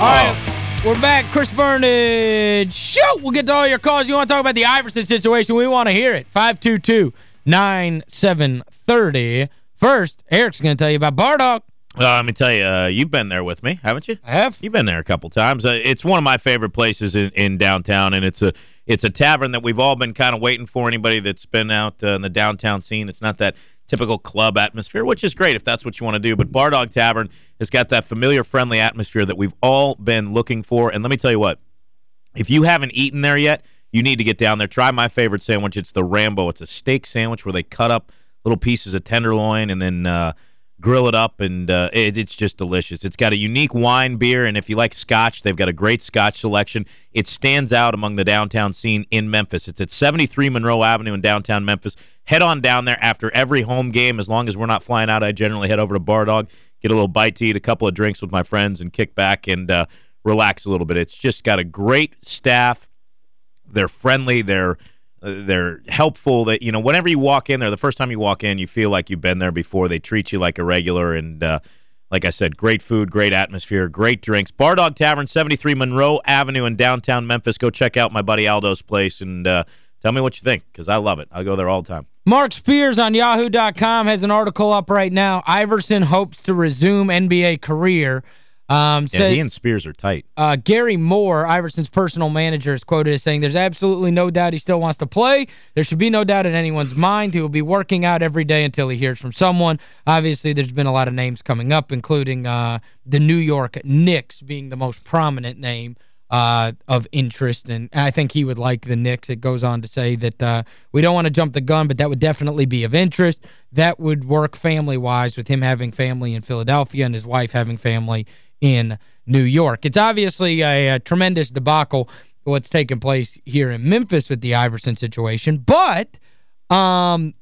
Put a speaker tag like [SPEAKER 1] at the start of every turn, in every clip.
[SPEAKER 1] All right, we're back. Chris Vernon. Shoot! We'll get to all your calls. You want to talk about the Iverson situation? We want to hear it. 522-9730. First, Eric's going to tell you about Bardog.
[SPEAKER 2] Uh, let me tell you, uh, you've been there with me, haven't you?
[SPEAKER 1] I have.
[SPEAKER 2] You've been there a couple times. Uh, it's one of my favorite places in, in downtown, and it's a it's a tavern that we've all been kind of waiting for. Anybody that's been out uh, in the downtown scene, it's not that typical club atmosphere, which is great if that's what you want to do. But Bardog Tavern has got that familiar, friendly atmosphere that we've all been looking for. And let me tell you what, if you haven't eaten there yet, you need to get down there. Try my favorite sandwich. It's the Rambo. It's a steak sandwich where they cut up little pieces of tenderloin and then uh, grill it up, and uh, it, it's just delicious. It's got a unique wine beer, and if you like scotch, they've got a great scotch selection. It stands out among the downtown scene in Memphis. It's at 73 Monroe Avenue in downtown Memphis. Head on down there after every home game. As long as we're not flying out, I generally head over to Bardog, get a little bite to eat, a couple of drinks with my friends, and kick back and uh, relax a little bit. It's just got a great staff. They're friendly. They're they're helpful that you know whenever you walk in there the first time you walk in you feel like you've been there before. They treat you like a regular and uh, like i said great food great atmosphere great drinks. Bardog tavern 73 monroe avenue in downtown memphis. Go check out my buddy aldo's place and uh, tell me what you think because i love it. I go there all the time.
[SPEAKER 1] Marc Spears on Yahoo.com has an article up right now. Iverson hopes to resume NBA career. Um,
[SPEAKER 2] yeah,
[SPEAKER 1] said,
[SPEAKER 2] he and Spears are tight.
[SPEAKER 1] Uh, Gary Moore, Iverson's personal manager, is quoted as saying, there's absolutely no doubt he still wants to play. There should be no doubt in anyone's mind. He will be working out every day until he hears from someone. Obviously, there's been a lot of names coming up, including uh, the New York Knicks being the most prominent name uh, of interest, and I think he would like the Knicks. It goes on to say that uh, we don't want to jump the gun, but that would definitely be of interest. That would work family-wise with him having family in Philadelphia and his wife having family in New York. It's obviously a, a tremendous debacle what's taking place here in Memphis with the Iverson situation, but um,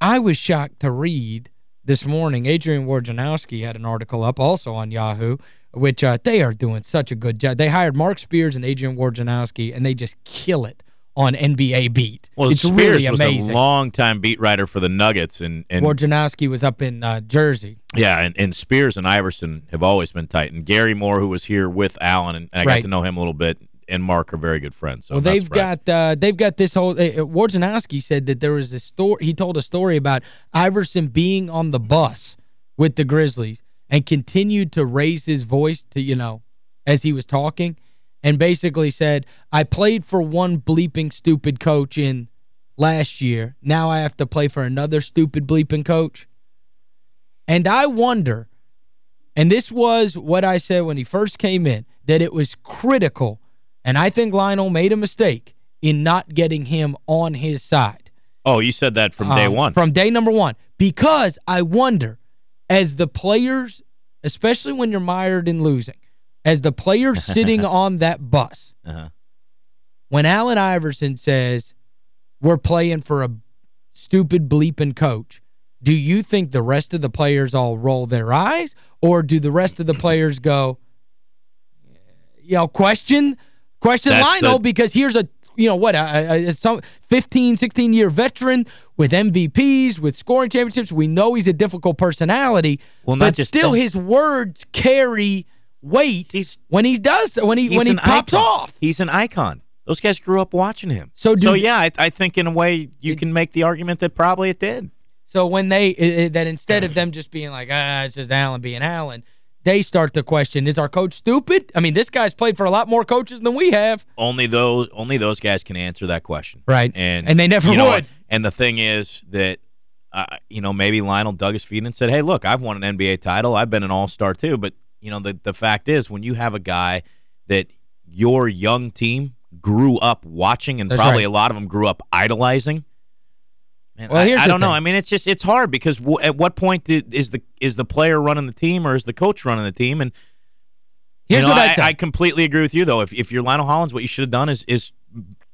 [SPEAKER 1] I was shocked to read this morning, Adrian Wojnarowski had an article up also on Yahoo, which uh, they are doing such a good job. They hired Marc Spears and Adrian Wojnarowski, and they just kill it on NBA Beat.
[SPEAKER 2] Well,
[SPEAKER 1] it's
[SPEAKER 2] Spears
[SPEAKER 1] really
[SPEAKER 2] was a long-time beat writer for the Nuggets. and, and
[SPEAKER 1] Wojnarowski was up in uh, Jersey.
[SPEAKER 2] Yeah, and, and Spears and Iverson have always been tight. And Gary Moore, who was here with Allen, and, and I
[SPEAKER 1] Right.
[SPEAKER 2] got to know him a little bit, and Marc are very good friends. So
[SPEAKER 1] well, they've got uh, they've got this whole uh, uh, Wojnarowski said that there was a story he told a story about Iverson being on the bus with the Grizzlies and continued to raise his voice to, you know, as he was talking and basically said, "I played for one bleeping stupid coach in last year. Now I have to play for another stupid bleeping coach." And I wonder and this was what I said when he first came in, that it was critical, and I think Lionel made a mistake in not getting him on his side.
[SPEAKER 2] Oh, you said that from day
[SPEAKER 1] Um,
[SPEAKER 2] one.
[SPEAKER 1] From day number one. Because I wonder, as the players, especially when you're mired in losing, as the players sitting on that bus,
[SPEAKER 2] Uh-huh.
[SPEAKER 1] when Allen Iverson says, we're playing for a stupid bleeping coach, do you think the rest of the players all roll their eyes? Or do the rest of the players go, you know, question question
[SPEAKER 2] That's
[SPEAKER 1] Lionel
[SPEAKER 2] the-
[SPEAKER 1] because here's a, you know, what, a, a, some 15, 16-year veteran with MVPs, with scoring championships. We know he's a difficult personality,
[SPEAKER 2] Well, not
[SPEAKER 1] but
[SPEAKER 2] just
[SPEAKER 1] still
[SPEAKER 2] that.
[SPEAKER 1] his words carry weight
[SPEAKER 2] He's-
[SPEAKER 1] when he does, when he when he pops
[SPEAKER 2] icon.
[SPEAKER 1] off.
[SPEAKER 2] He's an icon. Those guys grew up watching him.
[SPEAKER 1] So do-
[SPEAKER 2] so yeah, I, I think in a way you can make the argument that probably it did.
[SPEAKER 1] So when they i- i- that instead of them just being like, ah, it's just Allen being Allen, they start to question, is our coach stupid? I mean, this guy's played for a lot more coaches than we have.
[SPEAKER 2] Only those only those guys can answer that question.
[SPEAKER 1] Right.
[SPEAKER 2] And
[SPEAKER 1] And they never
[SPEAKER 2] you know
[SPEAKER 1] would.
[SPEAKER 2] what? And the thing is that uh, you know, maybe Lionel dug his feet and said, "Hey, look, I've won an NBA title. I've been an All-Star too." But you know, the the fact is, when you have a guy that your young team grew up watching, and
[SPEAKER 1] That's
[SPEAKER 2] probably
[SPEAKER 1] right.
[SPEAKER 2] a lot of them grew up idolizing. Man,
[SPEAKER 1] Well,
[SPEAKER 2] I,
[SPEAKER 1] here's
[SPEAKER 2] I don't know.
[SPEAKER 1] thing.
[SPEAKER 2] I mean, it's just it's hard because w at what point did, is the is the player running the team or is the coach running the team? And
[SPEAKER 1] Here's
[SPEAKER 2] you know,
[SPEAKER 1] what I
[SPEAKER 2] I. I completely agree with you though. If if you're Lionel Hollins, what you should have done is is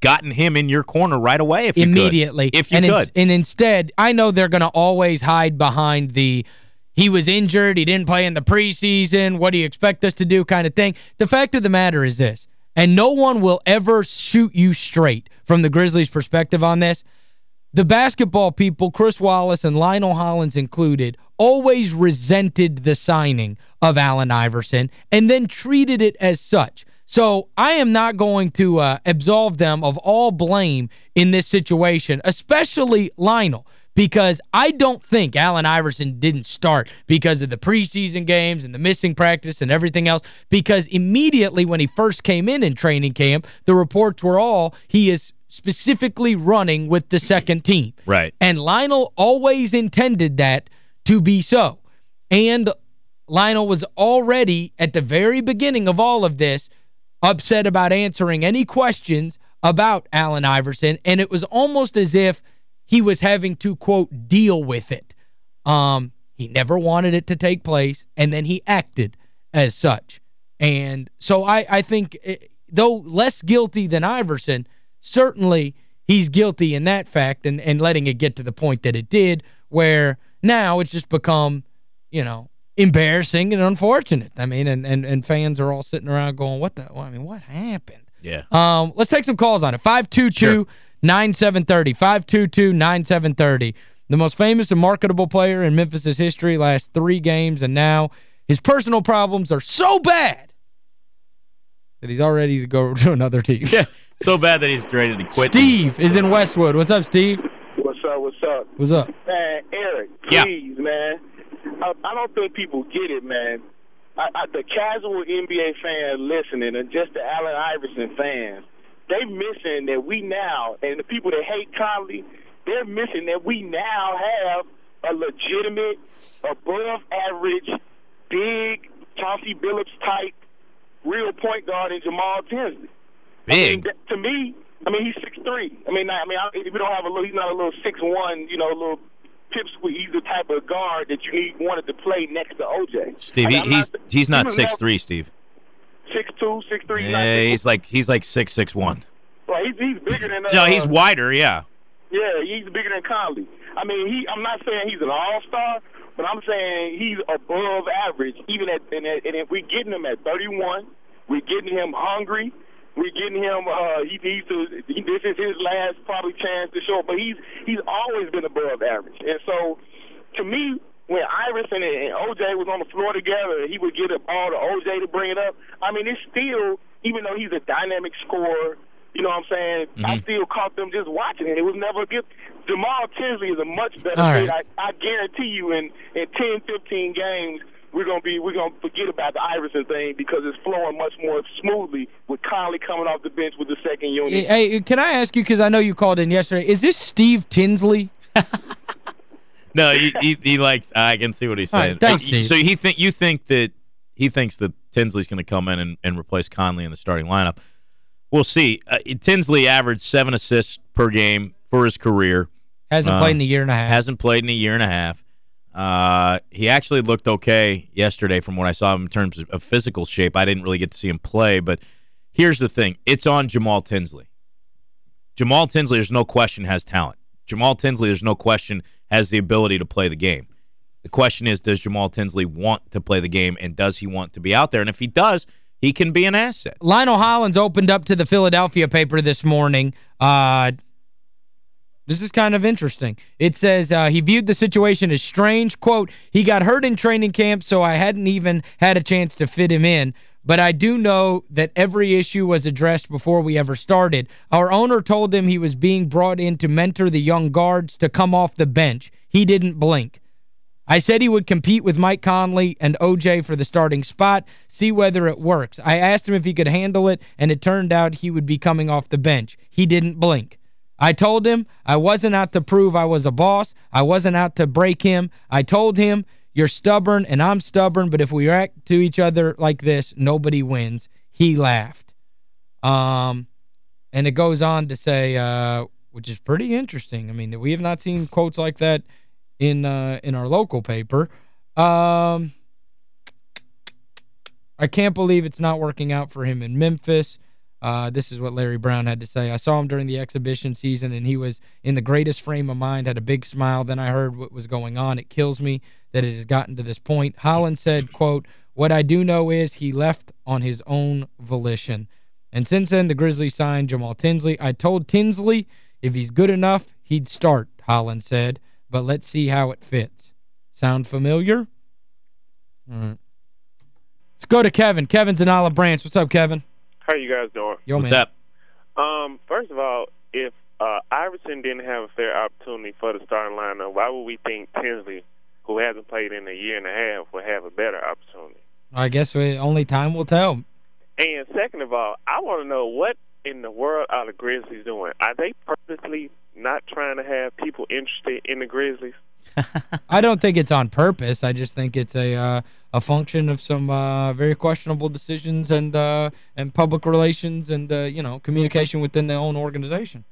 [SPEAKER 2] gotten him in your corner right away if you could.
[SPEAKER 1] Immediately.
[SPEAKER 2] If you
[SPEAKER 1] and
[SPEAKER 2] could.
[SPEAKER 1] and instead, I know they're going to always hide behind the he was injured, he didn't play in the preseason, what do you expect us to do kind of thing. The fact of the matter is this, and no one will ever shoot you straight from the Grizzlies' perspective on this. the basketball people, Chris Wallace and Lionel Hollins included, always resented the signing of Allen Iverson and then treated it as such. So I am not going to uh, absolve them of all blame in this situation, especially Lionel, because I don't think Allen Iverson didn't start because of the preseason games and the missing practice and everything else, because immediately when he first came in in training camp, the reports were all he is specifically running with the second team.
[SPEAKER 2] Right.
[SPEAKER 1] And Lionel always intended that to be so. And Lionel was already, at the very beginning of all of this, upset about answering any questions about Allen Iverson, and it was almost as if he was having to, quote, deal with it. Um, he never wanted it to take place, and then he acted as such. And so I, I think, it, eh, though less guilty than Iverson, certainly he's guilty in that fact and, and letting it get to the point that it did, where now it's just become, you know, embarrassing and unfortunate. I mean, and, and, and fans are all sitting around going, what the, well, I mean, what happened?
[SPEAKER 2] Yeah.
[SPEAKER 1] Um, let's take some calls on it. 522 9730 522 9730 The most famous and marketable player in Memphis' history last three games, and now his personal problems are so bad that he's all ready to go to another team.
[SPEAKER 2] Yeah, so bad that he's ready to quit.
[SPEAKER 1] Steve is in Westwood. What's up, Steve?
[SPEAKER 3] What's up, what's up?
[SPEAKER 1] What's up?
[SPEAKER 3] Man, Eric, please, yeah. man. I, I don't think people get it, man. I, I, the casual NBA fan listening and just the Allen Iverson fans, they missing that we now, and the people that hate Conley, they're missing that we now have a legitimate, above average, big Chauncey Billups type real point guard in Jamal Tinsley.
[SPEAKER 2] Big.
[SPEAKER 3] I mean, to me, I mean he's six three. I mean, I mean, if we don't have a little, he's not a little six one, you know, a little pipsqueak. He's the type of guard that you need wanted to play next to OJ.
[SPEAKER 2] Steve, I mean, he, he's not, he's not six three, Steve.
[SPEAKER 3] Six two, six three.
[SPEAKER 2] Yeah, he's like he's like six six one.
[SPEAKER 3] Well, he's he's bigger than. Uh,
[SPEAKER 2] no, he's wider. Yeah.
[SPEAKER 3] Yeah, he's bigger than Conley. I mean, he. I'm not saying he's an all star, but I'm saying he's above average. Even at and, and if we're getting him at 31, we're getting him hungry. We're getting him. Uh, he needs to. He, this is his last probably chance to show. But he's he's always been above average. And so, to me, when Iverson and OJ was on the floor together, he would get a ball to OJ to bring it up. I mean, it's still even though he's a dynamic scorer. You know what I'm saying? Mm-hmm. I still caught them just watching it. It was never good. Jamal Tinsley is a much better
[SPEAKER 1] right.
[SPEAKER 3] I, I guarantee you in in 10, 15 games we're gonna be we're gonna forget about the Iverson thing because it's flowing much more smoothly with Conley coming off the bench with the second unit.
[SPEAKER 1] Hey, can I ask you because I know you called in yesterday? Is this Steve Tinsley?
[SPEAKER 2] no, he, he, he likes I can see what he's saying.
[SPEAKER 1] Right, thanks, Steve.
[SPEAKER 2] So he think you think that he thinks that Tinsley's going to come in and, and replace Conley in the starting lineup. We'll see. Uh, Tinsley averaged seven assists per game for his career.
[SPEAKER 1] Hasn't played in a year and a half.
[SPEAKER 2] Hasn't played in a year and a half. Uh, he actually looked okay yesterday from what I saw him in terms of physical shape. I didn't really get to see him play, but here's the thing. It's on Jamal Tinsley. Jamal Tinsley, there's no question, has talent. Jamal Tinsley, there's no question, has the ability to play the game. The question is, does Jamal Tinsley want to play the game, and does he want to be out there? And if he does, he can be an asset.
[SPEAKER 1] Lionel Hollins opened up to the Philadelphia paper this morning. Uh, this is kind of interesting. It says uh, he viewed the situation as strange. Quote, he got hurt in training camp, so I hadn't even had a chance to fit him in. But I do know that every issue was addressed before we ever started. Our owner told him he was being brought in to mentor the young guards to come off the bench. He didn't blink. I said he would compete with Mike Conley and O.J. for the starting spot, see whether it works. I asked him if he could handle it, and it turned out he would be coming off the bench. He didn't blink. I told him I wasn't out to prove I was a boss. I wasn't out to break him. I told him, you're stubborn and I'm stubborn, but if we act to each other like this, nobody wins. He laughed. Um, and it goes on to say, uh, which is pretty interesting. I mean, we have not seen quotes like that in uh, in our local paper. Um, I can't believe it's not working out for him in Memphis. Uh, this is what Larry Brown had to say. I saw him during the exhibition season, and he was in the greatest frame of mind, had a big smile. Then I heard what was going on. It kills me that it has gotten to this point. Hollins said, quote, what I do know is he left on his own volition. And since then, the Grizzlies signed Jamal Tinsley. I told Tinsley If he's good enough, he'd start, Hollins said, but let's see how it fits. Sound familiar? All right. Let's go to Kevin. Kevin's in Olive Branch. What's up, Kevin?
[SPEAKER 4] How you guys doing?
[SPEAKER 1] Yo,
[SPEAKER 2] What's
[SPEAKER 1] man.
[SPEAKER 2] up?
[SPEAKER 4] Um, first of all, if uh, Iverson didn't have a fair opportunity for the starting lineup, why would we think Tinsley, who hasn't played in a year and a half, would have a better opportunity?
[SPEAKER 1] I guess we, only time will tell.
[SPEAKER 4] And second of all, I want to know what in the world are the Grizzlies doing? Are they purposely not trying to have people interested in the Grizzlies?
[SPEAKER 1] I don't think it's on purpose. I just think it's a uh, a function of some uh, very questionable decisions and uh, and public relations and, uh, you know, communication within their own organization.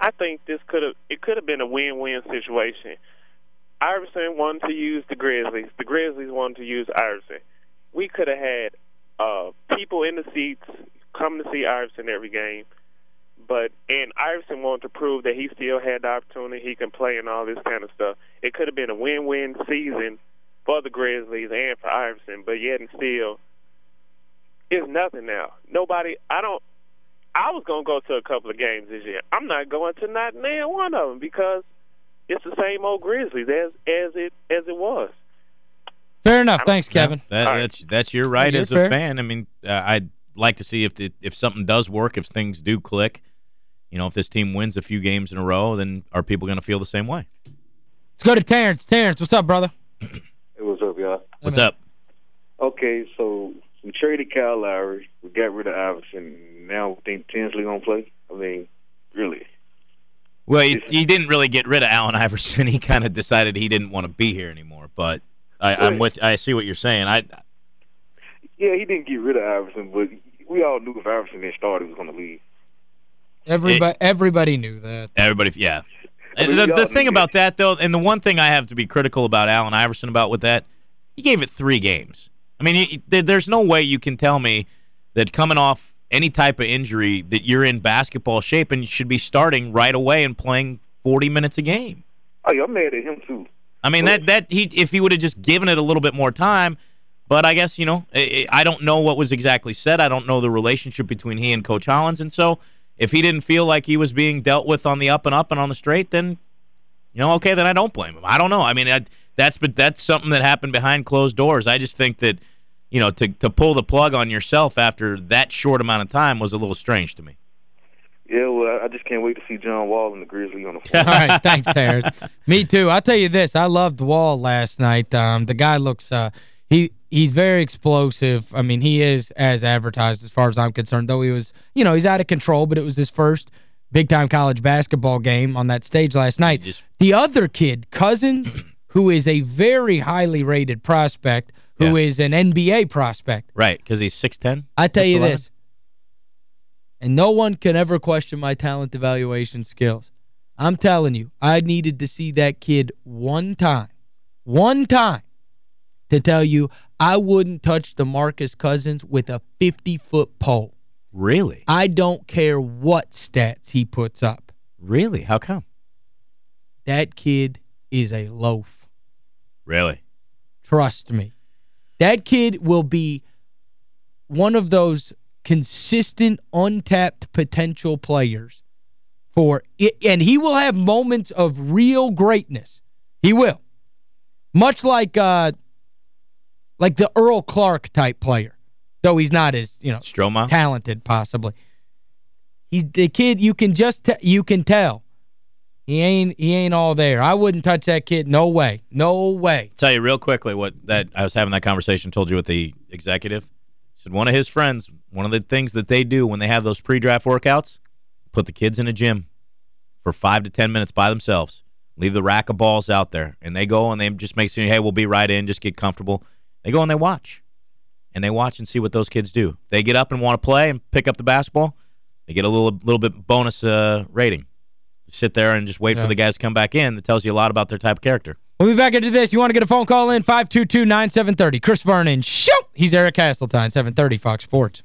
[SPEAKER 4] I think this could have it could have been a win-win situation. Iverson wanted to use the Grizzlies. The Grizzlies wanted to use Iverson. We could have had uh, people in the seats come to see Iverson every game. But and Iverson wanted to prove that he still had the opportunity, he can play and all this kind of stuff. It could have been a win-win season for the Grizzlies and for Iverson, but yet and still, it's nothing now. Nobody. I don't. I was gonna go to a couple of games this year. I'm not going to not name one of them because it's the same old Grizzlies as as it as it was.
[SPEAKER 1] Fair enough. Thanks, Kevin.
[SPEAKER 2] That,
[SPEAKER 4] All right.
[SPEAKER 2] that's that's your right
[SPEAKER 1] you're
[SPEAKER 2] as
[SPEAKER 1] fair.
[SPEAKER 2] a fan. I mean, uh, I'd like to see if the, if something does work, if things do click. You know, if this team wins a few games in a row, then are people going to feel the same way?
[SPEAKER 1] Let's go to Terrence. Terrence, what's up, brother?
[SPEAKER 5] Hey, what's up, y'all?
[SPEAKER 2] What's up?
[SPEAKER 5] Okay, so we traded Kyle Lowry. We got rid of Iverson. Now we think Tinsley gonna play. I mean, really?
[SPEAKER 2] Well, you, you didn't really get rid of Allen Iverson. He kind of decided he didn't want to be here anymore. But I, I'm with. I see what you're saying. I
[SPEAKER 5] Yeah, he didn't get rid of Iverson, but we all knew if Iverson didn't start, he was gonna leave.
[SPEAKER 1] Everybody everybody knew that.
[SPEAKER 2] everybody, yeah.
[SPEAKER 5] I mean,
[SPEAKER 2] the the thing
[SPEAKER 5] knew
[SPEAKER 2] about
[SPEAKER 5] that.
[SPEAKER 2] that though, and the one thing I have to be critical about Allen Iverson about with that, he gave it three games. I mean, he, there's no way you can tell me that coming off any type of injury that you're in basketball shape and you should be starting right away and playing 40 minutes a game.
[SPEAKER 5] Oh, yeah, I'm mad at him too.
[SPEAKER 2] I mean that that he if he would have just given it a little bit more time, but I guess you know I, I don't know what was exactly said. I don't know the relationship between he and Coach Hollins, and so if he didn't feel like he was being dealt with on the up and up and on the straight, then you know okay, then I don't blame him. I don't know. I mean I, that's but that's something that happened behind closed doors. I just think that you know to to pull the plug on yourself after that short amount of time was a little strange to me.
[SPEAKER 5] Yeah, well, I- I just can't wait to see John Wall and the Grizzlies on the floor.
[SPEAKER 1] All right, thanks, Terrence. Me too. I'll tell you this. I loved Wall last night. Um, the guy looks uh he he's very explosive. I mean, he is as advertised as far as I'm concerned, though he was, you know, he's out of control, but it was his first big-time college basketball game on that stage last night.
[SPEAKER 2] Just
[SPEAKER 1] The other kid, Cousins, who is a very highly rated prospect, who is
[SPEAKER 2] Yeah.
[SPEAKER 1] an NBA prospect.
[SPEAKER 2] right because he's 6'10".
[SPEAKER 1] I tell you
[SPEAKER 2] 6'11"?
[SPEAKER 1] this, and no one can ever question my talent evaluation skills. I'm telling you, I needed to see that kid one time, one time, to tell you I wouldn't touch DeMarcus Cousins with a 50-foot pole.
[SPEAKER 2] Really?
[SPEAKER 1] I don't care what stats he puts up.
[SPEAKER 2] Really? How come?
[SPEAKER 1] That kid is a loaf.
[SPEAKER 2] Really?
[SPEAKER 1] Trust me. That kid will be one of those consistent, untapped potential players for it, and he will have moments of real greatness. He will. Much like uh like the Earl Clark type player, though he's not as, you know,
[SPEAKER 2] Stroma?
[SPEAKER 1] talented possibly. He's the kid you can just you can tell. He ain't he ain't all there. I wouldn't touch that kid no way. No way.
[SPEAKER 2] tell you real quickly what that I was having that conversation told you with the executive. Said one of his friends, one of the things that they do when they have those pre-draft workouts, put the kids in a gym for 5 to 10 minutes by themselves. Leave the rack of balls out there and they go and they just make sure hey, we'll be right in, just get comfortable. They go and they watch. And they watch and see what those kids do. They get up and want to play and pick up the basketball. They get a little little bit bonus uh, rating. Sit there and just wait
[SPEAKER 1] Yeah.
[SPEAKER 2] for the guys to come back in. That tells you a lot about their type of character.
[SPEAKER 1] We'll be back into this. You want to get a phone call in? 522-9730. Chris Vernon. Shoot! He's Eric Hasseltine, 730 Fox Sports.